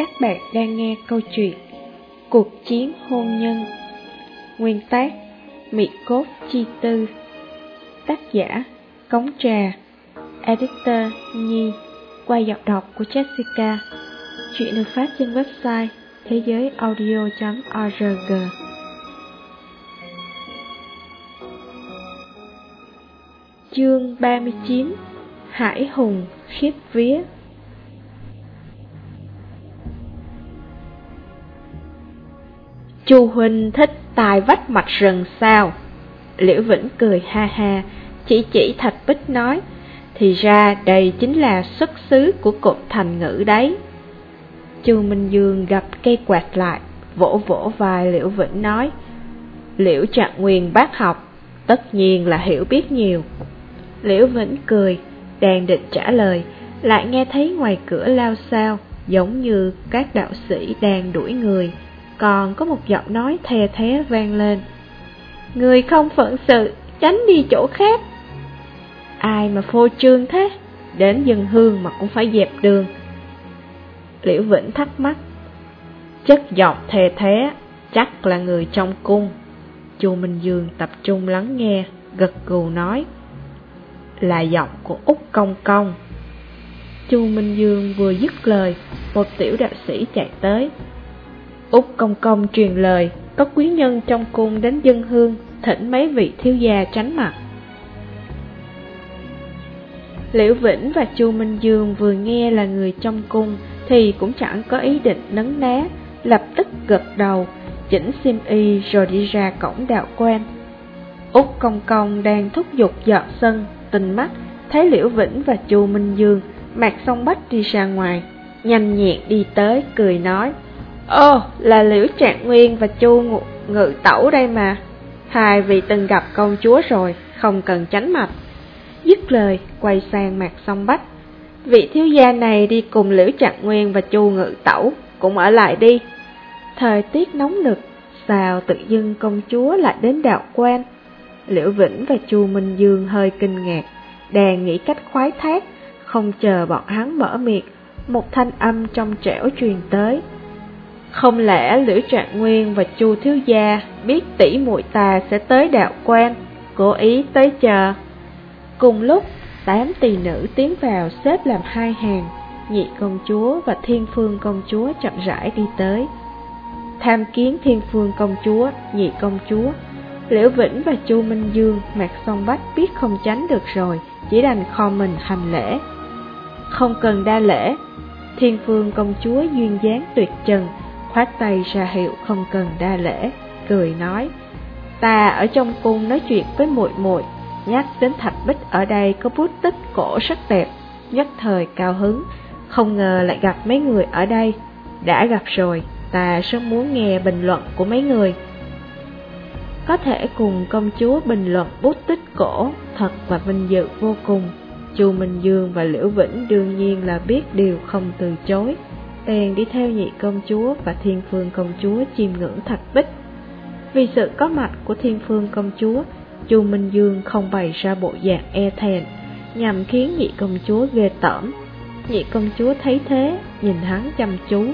Các bạn đang nghe câu chuyện Cuộc chiến hôn nhân. Nguyên tác Mỹ cốt chi tư Tác giả Cống trà. Editor Nhi. Qua giọng đọc của Jessica. Chuyện được phát trên website thế giới audio.org Chương 39 Hải hùng khiếp vía. Chu Huynh thích tài vách mặt rừng sao? Liễu Vĩnh cười ha ha, chỉ chỉ Thạch Bích nói, thì ra đây chính là xuất xứ của cột thành ngữ đấy. Chu Minh Dương gặp cây quạt lại, vỗ vỗ vai Liễu Vĩnh nói, Liễu Trạng Nguyên bác học, tất nhiên là hiểu biết nhiều. Liễu Vĩnh cười, đang định trả lời, lại nghe thấy ngoài cửa lao sao, giống như các đạo sĩ đang đuổi người còn có một giọng nói thè thé vang lên. Người không phận sự, tránh đi chỗ khác. Ai mà phô trương thế, đến dân hương mà cũng phải dẹp đường. Liễu Vĩnh thắc mắc, chất giọng thè thé, chắc là người trong cung. Chu Minh Dương tập trung lắng nghe, gật gù nói, là giọng của Úc Công Công. Chu Minh Dương vừa dứt lời, một tiểu đạo sĩ chạy tới, Úc Công Công truyền lời, có quý nhân trong cung đến dân hương, thỉnh mấy vị thiếu gia tránh mặt. Liễu Vĩnh và Chu Minh Dương vừa nghe là người trong cung thì cũng chẳng có ý định nấn ná, lập tức gật đầu, chỉnh xiêm y rồi đi ra cổng đạo quan. Úc Công Công đang thúc giục dọn sân, tình mắt, thấy Liễu Vĩnh và Chu Minh Dương, Mạc Song Bách đi ra ngoài, nhanh nhẹn đi tới, cười nói, Ồ, là Liễu Trạng Nguyên và Chu Ngự, Ngự Tẩu đây mà. Hai vị từng gặp công chúa rồi, không cần tránh mặt. Dứt lời, quay sang mặt song bách. Vị thiếu gia này đi cùng Liễu Trạng Nguyên và Chu Ngự Tẩu, cũng ở lại đi. Thời tiết nóng nực, sao tự dưng công chúa lại đến đạo quan? Liễu Vĩnh và Chu Minh Dương hơi kinh ngạc, đang nghĩ cách khoái thác, không chờ bọn hắn mở miệng, một thanh âm trong trẻo truyền tới. Không lẽ Liễu Trạng Nguyên và Chu Thiếu Gia biết tỷ muội ta sẽ tới đạo quan, cố ý tới chờ. Cùng lúc, tám tỳ nữ tiến vào xếp làm hai hàng, nhị công chúa và thiên phương công chúa chậm rãi đi tới. Tham kiến thiên phương công chúa, nhị công chúa, Liễu Vĩnh và Chu Minh Dương mặt song bách biết không tránh được rồi, chỉ đành kho mình hành lễ. Không cần đa lễ, thiên phương công chúa duyên dáng tuyệt trần, khoát tay ra hiệu không cần đa lễ, cười nói, ta ở trong cung nói chuyện với muội muội, nhắc đến thạch bích ở đây có bút tích cổ rất đẹp, nhất thời cao hứng, không ngờ lại gặp mấy người ở đây, đã gặp rồi, ta rất muốn nghe bình luận của mấy người. Có thể cùng công chúa bình luận bút tích cổ, thật và vinh dự vô cùng. Chu Minh Dương và Liễu Vĩnh đương nhiên là biết điều không từ chối bèn đi theo nhị công chúa và thiên phương công chúa chiêm ngưỡng thạch bích. Vì sự có mặt của thiên phương công chúa, Chu Minh Dương không bày ra bộ dạng e thẹn, nhằm khiến nhị công chúa ghê tởm. Nhị công chúa thấy thế, nhìn hắn chăm chú.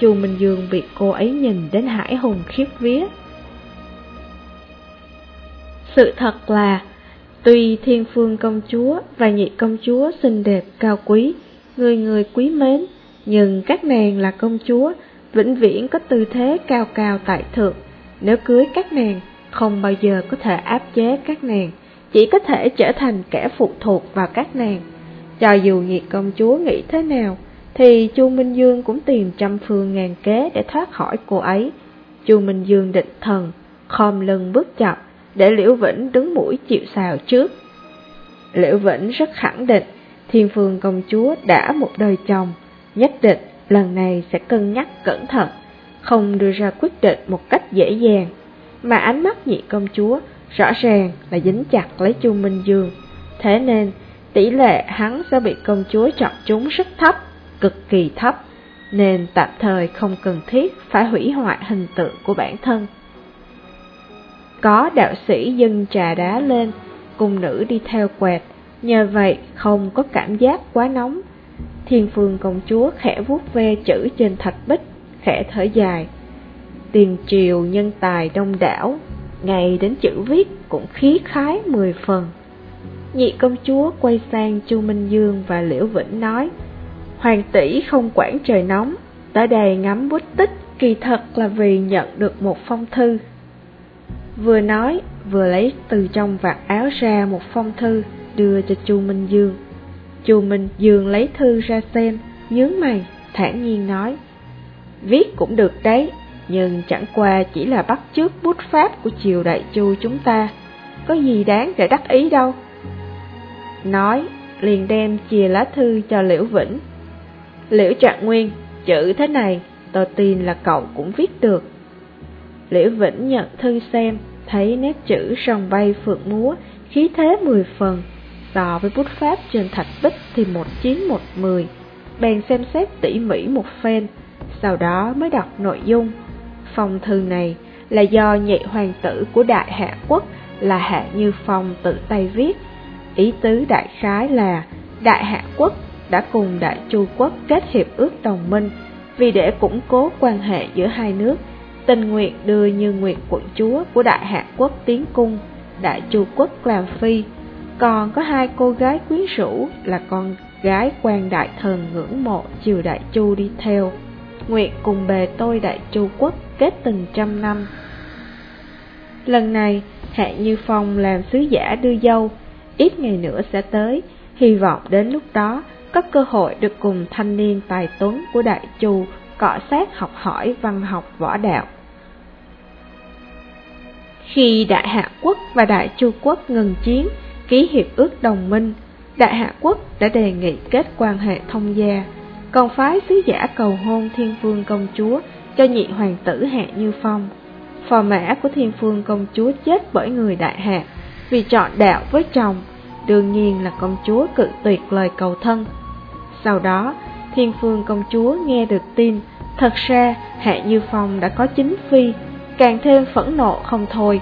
Chu Minh Dương bị cô ấy nhìn đến hải hùng khiếp vía. Sự thật là, tuy thiên phương công chúa và nhị công chúa xinh đẹp cao quý, người người quý mến, nhưng các nàng là công chúa, vĩnh viễn có tư thế cao cao tại thượng. Nếu cưới các nàng, không bao giờ có thể áp chế các nàng, chỉ có thể trở thành kẻ phụ thuộc vào các nàng. Cho dù nhiệt công chúa nghĩ thế nào, thì Chu Minh Dương cũng tìm trăm phương ngàn kế để thoát khỏi cô ấy. Chu Minh Dương định thần, khom lưng bước chậm, để Liễu Vĩnh đứng mũi chịu sào trước. Liễu Vĩnh rất khẳng định, Thiên Phương công chúa đã một đời chồng, nhất định lần này sẽ cân nhắc cẩn thận, không đưa ra quyết định một cách dễ dàng, mà ánh mắt nhị công chúa rõ ràng là dính chặt lấy Chu Minh Dương. Thế nên, tỷ lệ hắn sẽ bị công chúa chọn chúng rất thấp, cực kỳ thấp, nên tạm thời không cần thiết phải hủy hoại hình tượng của bản thân. Có đạo sĩ dâng trà đá lên, cùng nữ đi theo quẹt, nhờ vậy không có cảm giác quá nóng Thiên phương công chúa khẽ vuốt ve chữ trên thạch bích, khẽ thở dài. Tiền triều nhân tài đông đảo, ngày đến chữ viết cũng khí khái mười phần. Nhị công chúa quay sang Chu Minh Dương và Liễu Vĩnh nói, Hoàng tỷ không quản trời nóng, tới đây ngắm bút tích, kỳ thật là vì nhận được một phong thư. Vừa nói, vừa lấy từ trong vạt áo ra một phong thư, đưa cho Chu Minh Dương. Chu Minh Dương lấy thư ra xem, nhướng mày, thản nhiên nói, Viết cũng được đấy, nhưng chẳng qua chỉ là bắt chước bút pháp của triều đại chu chúng ta, có gì đáng để đắc ý đâu. Nói, liền đem chìa lá thư cho Liễu Vĩnh. Liễu Trạng Nguyên, chữ thế này, tôi tin là cậu cũng viết được. Liễu Vĩnh nhận thư xem, thấy nét chữ sòng bay phượng múa, khí thế mười phần, so với bút pháp trên thạch bích thì một chín một mười. Bèn xem xét tỉ mỉ một phen, sau đó mới đọc nội dung. Phong thư này là do nhị hoàng tử của Đại Hạ Quốc là Hạ Như Phong tự tay viết. Ý tứ đại khái là Đại Hạ Quốc đã cùng Đại Chu Quốc kết hiệp ước đồng minh vì để củng cố quan hệ giữa hai nước. Tình nguyện đưa Như Nguyệt quận chúa của Đại Hạ Quốc tiến cung, Đại Chu Quốc làm phi. Còn có hai cô gái quyến rũ là con gái quan đại thần ngưỡng mộ triều Đại Chu đi theo. nguyện cùng bề tôi Đại Chu Quốc kết tình trăm năm. Lần này, Hạ Như Phong làm sứ giả đưa dâu, ít ngày nữa sẽ tới, hy vọng đến lúc đó có cơ hội được cùng thanh niên tài tuấn của Đại Chu cọ sát học hỏi văn học võ đạo. Khi Đại Hạ Quốc và Đại Chu Quốc ngừng chiến, ký hiệp ước đồng minh, Đại Hạ Quốc đã đề nghị kết quan hệ thông gia, còn phái sứ giả cầu hôn Thiên Vương Công Chúa cho nhị hoàng tử Hạ Như Phong. Phò mã của Thiên Phương Công Chúa chết bởi người Đại Hạ vì chọn đạo với chồng, đương nhiên là công chúa cự tuyệt lời cầu thân. Sau đó, Thiên Phương Công Chúa nghe được tin, thật ra Hạ Như Phong đã có chính phi, càng thêm phẫn nộ không thôi.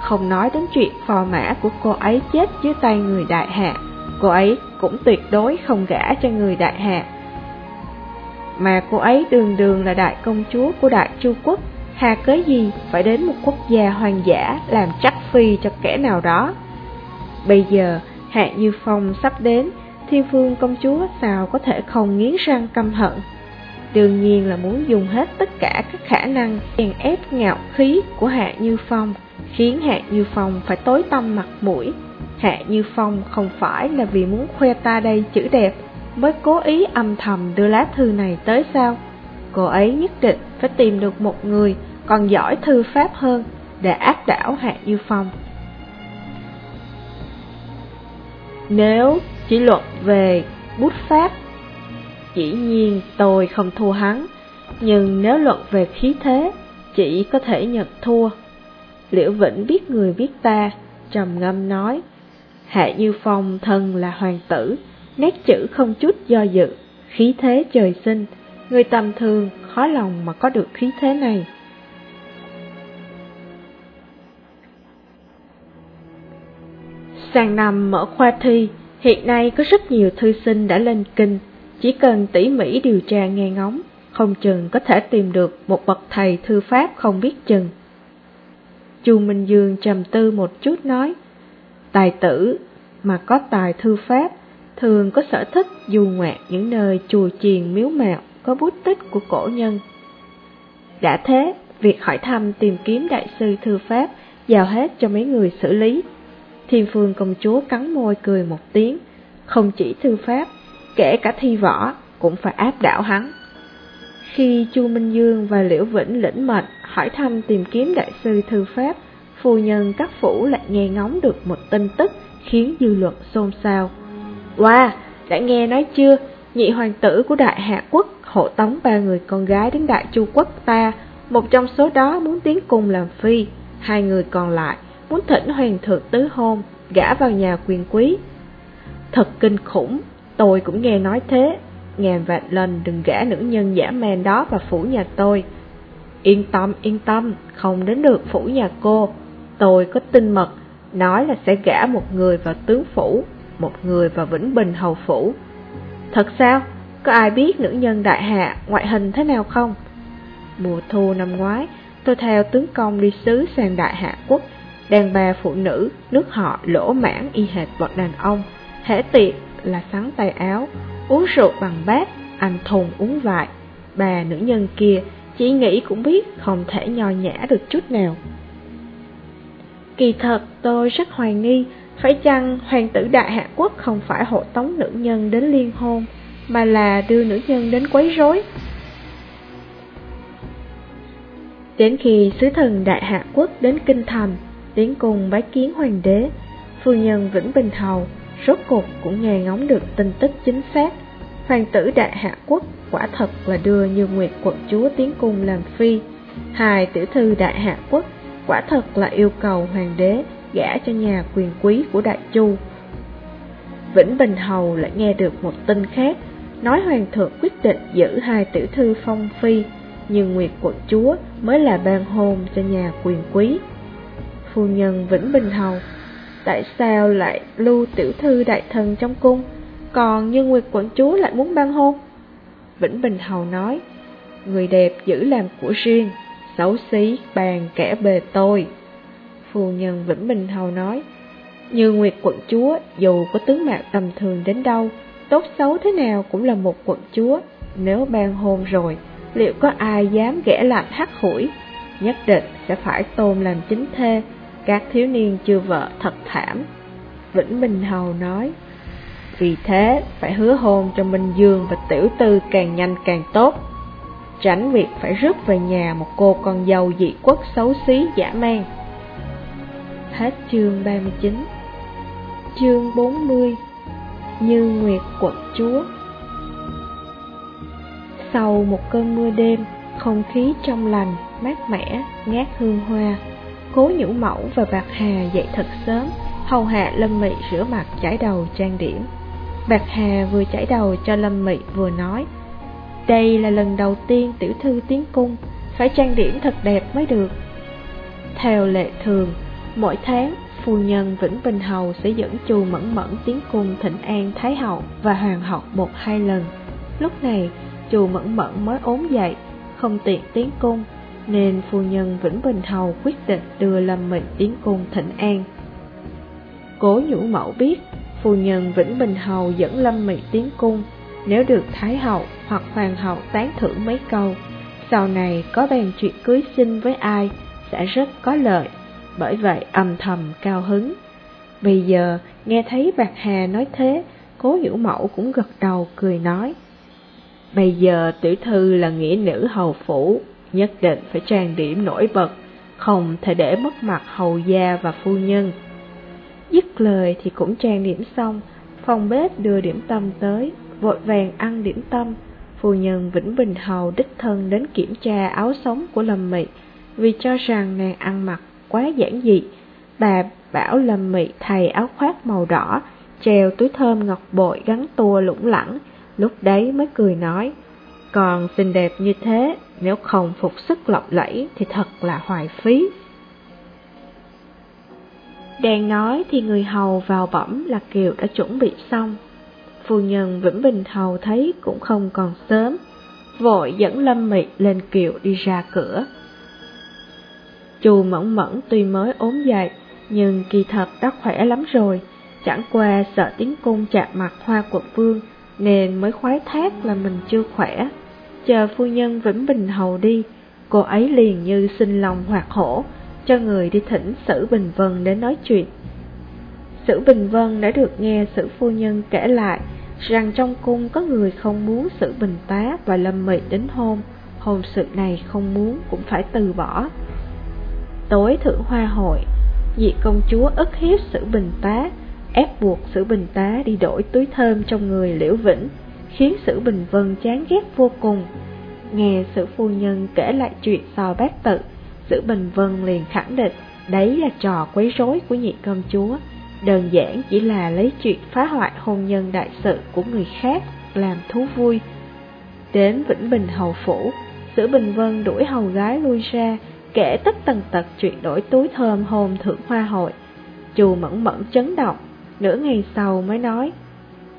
Không nói đến chuyện phò mã của cô ấy chết dưới tay người Đại Hạ, cô ấy cũng tuyệt đối không gả cho người Đại Hạ mà cô ấy đường đường là đại công chúa của đại chu quốc, hà cớ gì phải đến một quốc gia hoang dã làm chắc phi cho kẻ nào đó. Bây giờ, Hạ Như Phong sắp đến, thiên phương công chúa sao có thể không nghiến răng căm hận. Đương nhiên là muốn dùng hết tất cả các khả năng chèn ép ngạo khí của Hạ Như Phong, khiến Hạ Như Phong phải tối tăm mặt mũi. Hạ Như Phong không phải là vì muốn khoe ta đây chữ đẹp, mới cố ý âm thầm đưa lá thư này tới sao? Cô ấy nhất định phải tìm được một người còn giỏi thư pháp hơn để áp đảo Hạ Như Phong. Nếu chỉ luận về bút pháp, dĩ nhiên tôi không thua hắn, nhưng nếu luận về khí thế, chỉ có thể nhận thua. Liễu Vĩnh biết người biết ta, trầm ngâm nói, Hạ Như Phong thân là hoàng tử, nét chữ không chút do dự, khí thế trời sinh, người tầm thường khó lòng mà có được khí thế này. Sang năm mở khoa thi, hiện nay có rất nhiều thư sinh đã lên kinh, chỉ cần tỉ mỉ điều tra nghe ngóng, không chừng có thể tìm được một bậc thầy thư pháp không biết chừng. Chu Minh Dương trầm tư một chút nói, tài tử mà có tài thư pháp thường có sở thích du ngoạn những nơi chùa chiền miếu mạo có bút tích của cổ nhân. Đã thế, việc hỏi thăm tìm kiếm đại sư thư pháp giao hết cho mấy người xử lý. Thiên phương công chúa cắn môi cười một tiếng, không chỉ thư pháp, kể cả thi võ cũng phải áp đảo hắn. Khi Chu Minh Dương và Liễu Vĩnh lĩnh mệnh hỏi thăm tìm kiếm đại sư thư pháp, phu nhân các phủ lại nghe ngóng được một tin tức khiến dư luận xôn xao. Wow, đã nghe nói chưa, nhị hoàng tử của Đại Hạ Quốc hộ tống ba người con gái đến Đại Chu Quốc ta, một trong số đó muốn tiến cùng làm phi, hai người còn lại muốn thỉnh hoàng thượng tứ hôn, gả vào nhà quyền quý. Thật kinh khủng, tôi cũng nghe nói thế, ngàn vạn lần đừng gả nữ nhân giả man đó vào phủ nhà tôi. Yên tâm, yên tâm, không đến được phủ nhà cô, tôi có tin mật, nói là sẽ gả một người vào tướng phủ một người vào Vĩnh Bình Hầu Phủ. Thật sao? có ai biết nữ nhân đại hạ ngoại hình thế nào không? Mùa thu năm ngoái, tôi theo tướng công đi sứ sang đại hạ quốc, đàn bà phụ nữ, nước họ lỗ mãn y hệt bọn đàn ông, hễ tiệc là sắn tay áo, uống rượu bằng bát, ăn thùng uống vại. Bà nữ nhân kia chỉ nghĩ cũng biết không thể nho nhã được chút nào. Kỳ thật tôi rất hoài nghi, phải chăng hoàng tử đại hạ quốc không phải hộ tống nữ nhân đến liên hôn, mà là đưa nữ nhân đến quấy rối. Đến khi sứ thần đại hạ quốc đến kinh thành, đến cùng bái kiến hoàng đế, phu nhân Vĩnh Bình Hầu rốt cuộc cũng nghe ngóng được tin tức chính xác. Hoàng tử đại hạ quốc quả thật là đưa như Nguyệt quận chúa tiến cung làm phi. Hai tiểu thư đại hạ quốc quả thật là yêu cầu hoàng đế gả cho nhà quyền quý của đại chu. Vĩnh Bình Hầu lại nghe được một tin khác, nói hoàng thượng quyết định giữ hai tiểu thư phong phi, nhưng Nguyệt quận chúa mới là ban hôn cho nhà quyền quý. Phu nhân Vĩnh Bình Hầu, tại sao lại lưu tiểu thư đại thần trong cung, còn như Nguyệt quận chúa lại muốn ban hôn? Vĩnh Bình Hầu nói, người đẹp giữ làm của riêng, xấu xí bàn kẻ bề tôi. Phu nhân Vĩnh Bình Hầu nói, như Nguyệt quận chúa dù có tướng mạo tầm thường đến đâu, tốt xấu thế nào cũng là một quận chúa, nếu ban hôn rồi, liệu có ai dám ghẻ lạnh hắt hủi, nhất định sẽ phải tôn làm chính thê, các thiếu niên chưa vợ thật thảm. Vĩnh Bình Hầu nói, vì thế phải hứa hôn cho Minh Dương và Tiểu Tư càng nhanh càng tốt, tránh việc phải rước về nhà một cô con dâu dị quốc xấu xí giả man. Hết chương 39 Chương 40 Như Nguyệt quận chúa. Sau một cơn mưa đêm, không khí trong lành, mát mẻ, ngát hương hoa Cố nhũ mẫu và bạc hà dậy thật sớm Hầu hạ Lâm Mị rửa mặt chải đầu trang điểm. Bạc hà vừa chảy đầu cho Lâm Mị vừa nói Đây là lần đầu tiên tiểu thư tiến cung Phải trang điểm thật đẹp mới được Theo lệ thường Mỗi tháng, phu nhân Vĩnh Bình Hầu sẽ dẫn chù mẫn mẫn tiến cung thịnh an Thái Hậu và Hoàng hậu một hai lần. Lúc này, chù mẫn mẫn mới ốm dậy, không tiện tiến cung, nên phu nhân Vĩnh Bình Hầu quyết định đưa Lâm Mị tiến cung thịnh an. Cố nhũ mẫu biết, phu nhân Vĩnh Bình Hầu dẫn Lâm Mị tiến cung, nếu được Thái Hậu hoặc Hoàng hậu tán thưởng mấy câu, sau này có bàn chuyện cưới xin với ai sẽ rất có lợi bởi vậy âm thầm cao hứng. Bây giờ nghe thấy Bạc Hà nói thế, cố hiểu mẫu cũng gật đầu cười nói. Bây giờ tiểu thư là nghĩa nữ hầu phủ, nhất định phải trang điểm nổi bật, không thể để mất mặt hầu gia và phu nhân. Dứt lời thì cũng trang điểm xong, phòng bếp đưa điểm tâm tới, vội vàng ăn điểm tâm. Phu nhân Vĩnh Bình Hầu đích thân đến kiểm tra áo sống của Lâm Mị, vì cho rằng nàng ăn mặc quá giản dị. Bà bảo Lâm Mị thay áo khoác màu đỏ, treo túi thơm ngọc bội gắn tua lủng lẳng, lúc đấy mới cười nói. Còn xinh đẹp như thế, nếu không phục sức lộng lẫy thì thật là hoài phí. Đang nói thì người hầu vào bẩm là Kiều đã chuẩn bị xong. Phu nhân Vĩnh Bình Hầu thấy cũng không còn sớm, vội dẫn Lâm Mị lên Kiều đi ra cửa. Chu mẫn mẫn tuy mới ốm dậy, nhưng kỳ thật đã khỏe lắm rồi, chẳng qua sợ tiếng cung chạm mặt hoa quận vương, nên mới khoái thác là mình chưa khỏe. Chờ phu nhân Vĩnh Bình Hầu đi, cô ấy liền như sinh lòng hoạt hổ, cho người đi thỉnh Sử Bình Vân đến nói chuyện. Sử Bình Vân đã được nghe Sử Phu Nhân kể lại rằng trong cung có người không muốn Sử Bình Tá và Lâm Mị đến hôn, hôn sự này không muốn cũng phải từ bỏ. Tối thượng hoa hội, dị công chúa ức hiếp sử bình tá, ép buộc sử bình tá đi đổi túi thơm trong người liễu vĩnh, khiến sử bình vân chán ghét vô cùng. Nghe sử phu nhân kể lại chuyện sò bát tự, sử bình vân liền khẳng định đấy là trò quấy rối của nhị công chúa, đơn giản chỉ là lấy chuyện phá hoại hôn nhân đại sự của người khác làm thú vui. Đến Vĩnh Bình Hầu Phủ, Sử Bình Vân đuổi hầu gái lui ra, kể tất tần tật chuyện đổi túi thơm hôn thượng hoa hội. Chù mẫn mẫn chấn động, nửa ngày sau mới nói,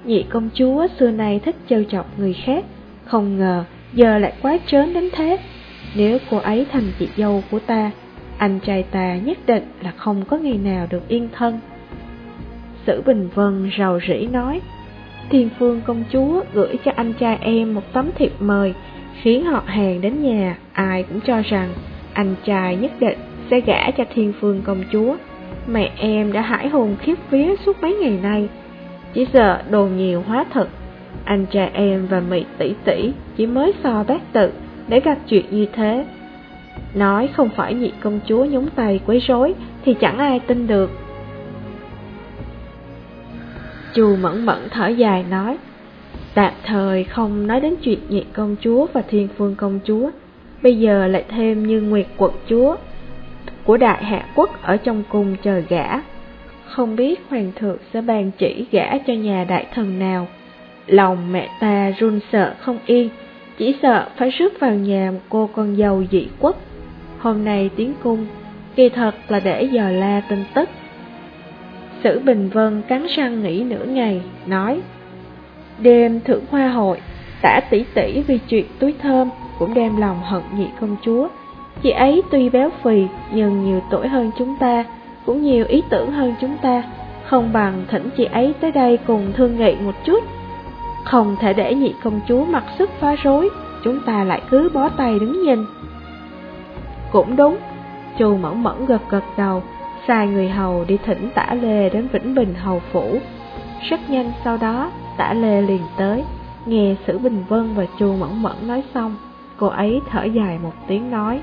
nhị công chúa xưa nay thích trêu chọc người khác, không ngờ giờ lại quá trớn đến thế. Nếu cô ấy thành chị dâu của ta, anh trai ta nhất định là không có ngày nào được yên thân. Sử Bình Vân rầu rĩ nói, Thiên Phương công chúa gửi cho anh trai em một tấm thiệp mời, khiến họ hàng đến nhà, ai cũng cho rằng anh trai nhất định sẽ gả cho Thiên Phương công chúa. Mẹ em đã hãi hồn khiếp vía suốt mấy ngày nay, chỉ sợ đồ nhiều hóa thật. Anh trai em và mỹ tỷ tỷ chỉ mới so bát tự để gặp chuyện như thế. Nói không phải nhị công chúa nhúng tay quấy rối thì chẳng ai tin được. Chu mẫn mẫn thở dài nói, tạm thời không nói đến chuyện nhị công chúa và thiên phương công chúa, bây giờ lại thêm như nguyệt quận chúa của đại hạ quốc ở trong cung chờ gã. Không biết hoàng thượng sẽ bàn chỉ gã cho nhà đại thần nào. Lòng mẹ ta run sợ không yên, chỉ sợ phải rước vào nhà một cô con dâu dị quốc. Hôm nay tiến cung, kỳ thật là để dò la tin tức. Sử Bình Vân cắn răng nghĩ nửa ngày, nói Đêm thưởng hoa hội, tả tỷ tỷ vì chuyện túi thơm cũng đem lòng hận nhị công chúa. Chị ấy tuy béo phì nhưng nhiều tuổi hơn chúng ta, cũng nhiều ý tưởng hơn chúng ta, không bằng thỉnh chị ấy tới đây cùng thương nghị một chút. Không thể để nhị công chúa mặc sức phá rối, chúng ta lại cứ bó tay đứng nhìn. Cũng đúng, chu mẫn mẫn gật gật đầu, sai người hầu đi thỉnh tả lê đến Vĩnh Bình hầu phủ. Rất nhanh sau đó, tả lê liền tới, nghe Sử Bình Vân và chu mẫn mẫn nói xong, cô ấy thở dài một tiếng nói.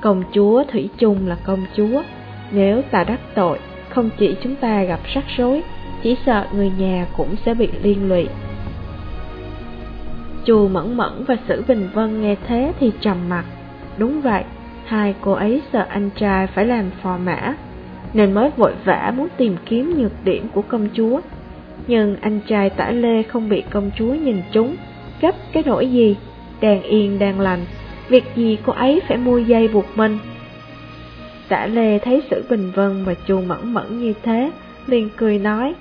Công chúa Thủy chung là công chúa, nếu ta đắc tội, không chỉ chúng ta gặp rắc rối, chỉ sợ người nhà cũng sẽ bị liên lụy. Chu Mẫn Mẫn và Sử Bình Vân nghe thế thì trầm mặt. Đúng vậy, hai cô ấy sợ anh trai phải làm phò mã, nên mới vội vã muốn tìm kiếm nhược điểm của công chúa. Nhưng anh trai tả lê không bị công chúa nhìn trúng, gấp cái nỗi gì, đàn yên đàn lành, việc gì cô ấy phải mua dây buộc mình. Tả lê thấy Sử Bình Vân và chu Mẫn Mẫn như thế, liền cười nói,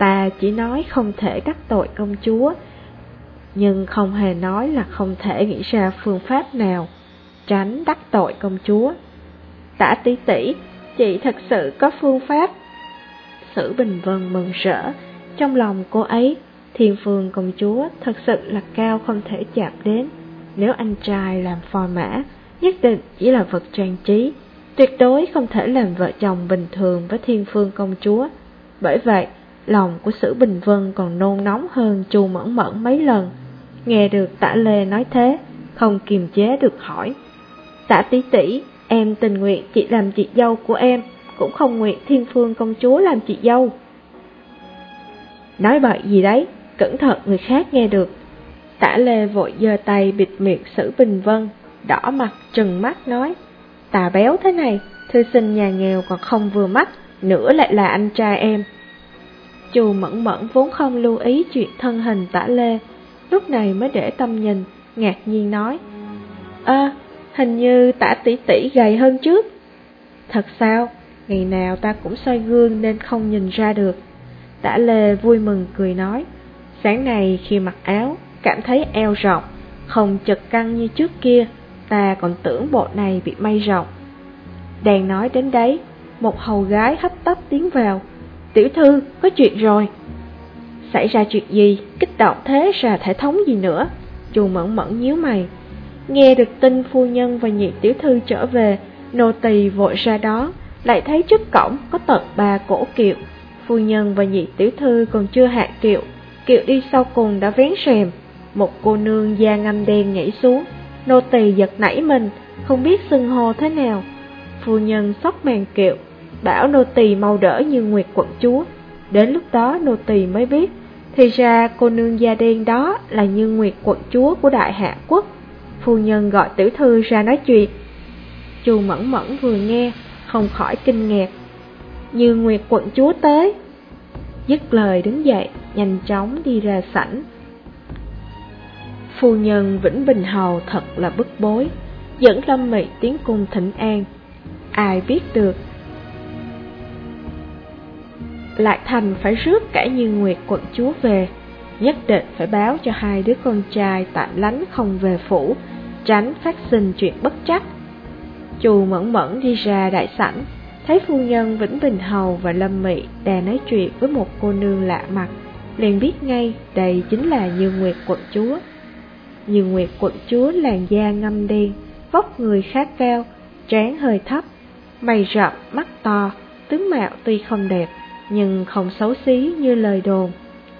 ta chỉ nói không thể đắc tội công chúa, nhưng không hề nói là không thể nghĩ ra phương pháp nào tránh đắc tội công chúa. Tả tỷ tỷ, chị thật sự có phương pháp. Sử Bình Vân mừng rỡ, trong lòng cô ấy, thiên phương công chúa thật sự là cao không thể chạm đến. Nếu anh trai làm phò mã, nhất định chỉ là vật trang trí, tuyệt đối không thể làm vợ chồng bình thường với thiên phương công chúa. Bởi vậy, lòng của Sử Bình Vân còn nôn nóng hơn Chu Mẫn Mẫn mấy lần. Nghe được Tả Lê nói thế, không kiềm chế được hỏi. Tả tỷ tỷ, em tình nguyện chị làm chị dâu của em, cũng không nguyện thiên phương công chúa làm chị dâu. Nói bậy gì đấy, cẩn thận người khác nghe được. Tả Lê vội giơ tay bịt miệng Sử Bình Vân, đỏ mặt trừng mắt nói, tà béo thế này, thư sinh nhà nghèo còn không vừa mắt, nữa lại là anh trai em. Chu mẫn mẫn vốn không lưu ý chuyện thân hình tả Lê, lúc này mới để tâm nhìn, ngạc nhiên nói, Ơ, hình như tả tỷ tỷ gầy hơn trước. Thật sao, ngày nào ta cũng soi gương nên không nhìn ra được. Tả Lê vui mừng cười nói, sáng nay khi mặc áo, cảm thấy eo rộng, không chật căng như trước kia, ta còn tưởng bộ này bị may rộng. Đang nói đến đấy, một hầu gái hấp tấp tiến vào, tiểu thư, có chuyện rồi. Xảy ra chuyện gì, kích động thế ra thể thống gì nữa? Chu mẫn mẫn nhíu mày. Nghe được tin phu nhân và nhị tiểu thư trở về, nô tỳ vội ra đó, lại thấy trước cổng có tận ba cổ kiệu. Phu nhân và nhị tiểu thư còn chưa hạ kiệu, kiệu đi sau cùng đã vén rèm. Một cô nương da ngâm đen nhảy xuống, nô tỳ giật nảy mình, không biết xưng hô thế nào. Phu nhân sóc màn kiệu, bảo nô tỳ mau đỡ như nguyệt quận chúa. Đến lúc đó nô tỳ mới biết, thì ra cô nương da đen đó là Như Nguyệt quận chúa của Đại Hạ Quốc. Phu nhân gọi tiểu thư ra nói chuyện. Chu Mẫn Mẫn vừa nghe, không khỏi kinh ngạc. Như Nguyệt quận chúa tới. Dứt lời đứng dậy, nhanh chóng đi ra sảnh. Phu nhân Vĩnh Bình Hầu thật là bức bối, dẫn Lâm Mị tiến cung thỉnh an. Ai biết được Lạc Thành phải rước cả Như Nguyệt quận chúa về, nhất định phải báo cho hai đứa con trai tạm lánh không về phủ, tránh phát sinh chuyện bất chắc. Chù mẫn mẫn đi ra đại sảnh, thấy phu nhân Vĩnh Bình Hầu và Lâm Mị đang nói chuyện với một cô nương lạ mặt, liền biết ngay đây chính là Như Nguyệt quận chúa. Như Nguyệt quận chúa làn da ngâm đen, vóc người khá cao, trán hơi thấp, mày rậm, mắt to, tướng mạo tuy không đẹp, nhưng không xấu xí như lời đồn.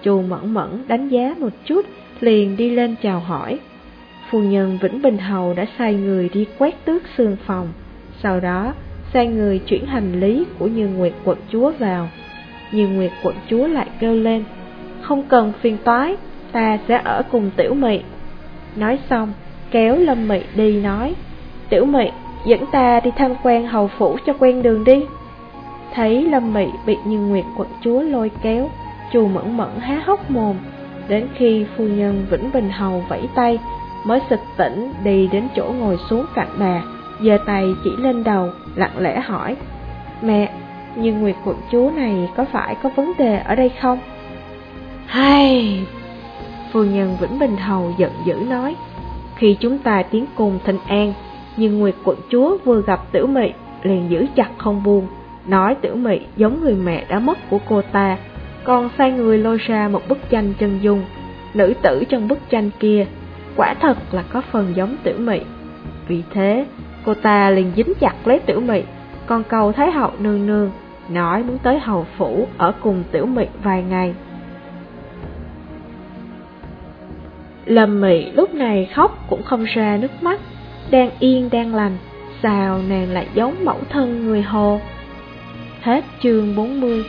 Chu mẫn mẫn đánh giá một chút, liền đi lên chào hỏi. Phu nhân Vĩnh Bình Hầu đã sai người đi quét tước xương phòng, sau đó sai người chuyển hành lý của Như Nguyệt quận chúa vào. Như Nguyệt quận chúa lại kêu lên, không cần phiền toái, ta sẽ ở cùng tiểu mị. Nói xong, kéo Lâm Mị đi nói, tiểu mị dẫn ta đi tham quan hầu phủ cho quen đường đi. Thấy Lâm Mị bị Như Nguyệt quận chúa lôi kéo, chù mẫn mẫn há hốc mồm, đến khi phu nhân Vĩnh Bình Hầu vẫy tay, mới sực tỉnh đi đến chỗ ngồi xuống cạnh bà, giơ tay chỉ lên đầu, lặng lẽ hỏi, Mẹ, Như Nguyệt quận chúa này có phải có vấn đề ở đây không? Hay... Phu nhân Vĩnh Bình Hầu giận dữ nói, khi chúng ta tiến cùng thịnh an, nhưng Nguyệt quận chúa vừa gặp tiểu mị, liền giữ chặt không buông, nói tiểu mị giống người mẹ đã mất của cô ta, còn sai người lôi ra một bức tranh chân dung, nữ tử trong bức tranh kia, quả thật là có phần giống tiểu mị. Vì thế, cô ta liền dính chặt lấy tiểu mị, còn cầu Thái hậu nương nương, nói muốn tới hầu phủ ở cùng tiểu mị vài ngày. Lâm Mị lúc này khóc cũng không ra nước mắt, đang yên đang lành, sao nàng lại giống mẫu thân người Hồ. Hết chương 40